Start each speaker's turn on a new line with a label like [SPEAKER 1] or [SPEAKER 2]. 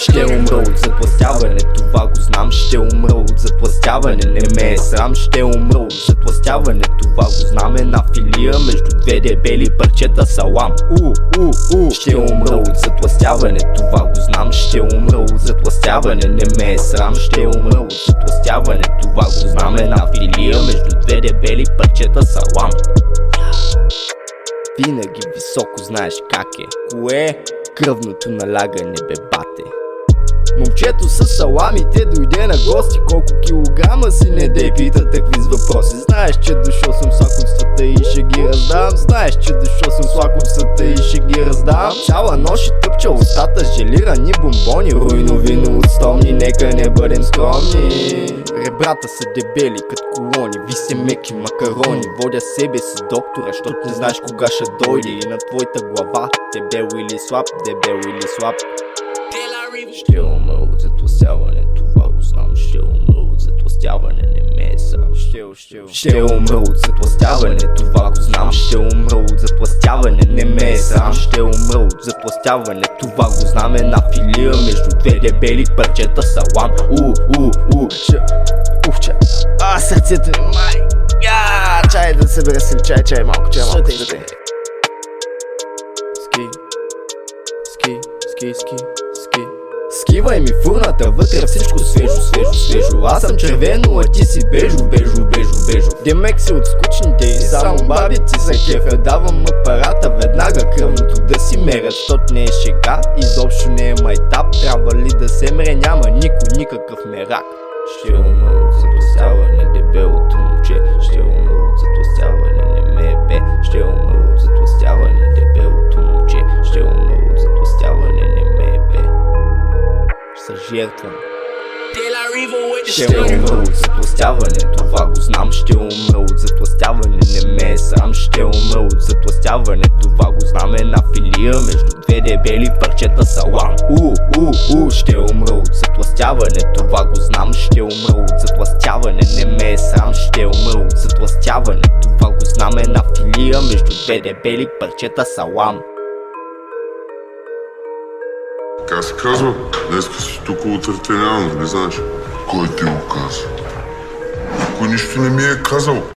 [SPEAKER 1] Ще умра от затластяване, това го знам. Ще умра от затластяване, не ме е срам. Ще умра от затластяване, това го знам. Една филия между две дебели парчета салам. У, у, у. Ще умра от затластяване, това го знам. Ще умра от затластяване, не ме е срам. Ще умра от затластяване, това го знам. Една филия между две дебели парчета салам. Винаги високо знаеш как е. Кое? Кръвното налягане бе бате. Момчето с саламите дойде на гости. Колко килограма си не дей пита такви с въпроси. Знаеш, че дошъл съм с лакомствата и ще ги раздавам Знаеш, че дошъл съм с лакомствата и ще ги раздавам Цяла нощ и тъпча устата желирани бомбони Руйно вино от стомни, нека не бъдем скромни Ребрата са дебели като колони Ви се меки макарони. Водя себе си доктора, защото не знаеш кога ще дойде. И на твоята глава Дебел или слаб, дебел или слаб. Ще умра от затластяване, това го знам. Ще умра от затластяване, не ме е срам. Ще, ще, ще. Умра от затластяване, това го знам. Ще умра от затластяване, не ме е срам. Ще умра от затластяване, това го знам. Една филия между две дебели парчета салам. У, у, у, ще... Сърцето ми, май. Я, чай да се бере си, чай, чай, малко, чай, малко. Ски, ски, ски, ски, ски. Скивай ми фурната, вътре всичко свежо, свежо, свежо. Аз съм червено, а ти си бежо, бежо, бежо, бежо. Демек си от скучните и само бабите за кефа Давам апарата веднага кръвното да си мерят. Щот не е шега, изобщо не е майтап. Трябва ли да се мре, няма никой, никакъв мерак. Ще Ще се жертвам ще умра от затластяване, това го знам Ще умра от затластяване, не ме е срам Ще умра от затластяване, това го знам Една филия между две дебели парчета салам. У, у, у, ще умра от затластяване, това го знам Ще умра от затластяване, не ме е срам Ще умра от затластяване, това го знам Една филия между две дебели парчета салам
[SPEAKER 2] Как се казва? Днес си тук отретенявам, нали знаеш? Кой ти го каза? Никой нищо не ми е казал.